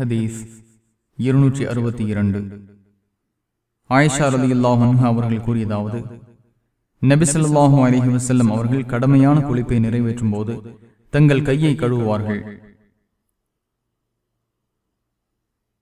ஹதீஸ் இருநூற்றி அறுபத்தி இரண்டு. ஆயிஷா ரதி அவர்கள் கூறியதாவது நபிசல்லாஹு அலிஹி வசல்லம் அவர்கள் கடமையான குளிப்பை நிறைவேற்றும் போது தங்கள் கையை கழுவுவார்கள்.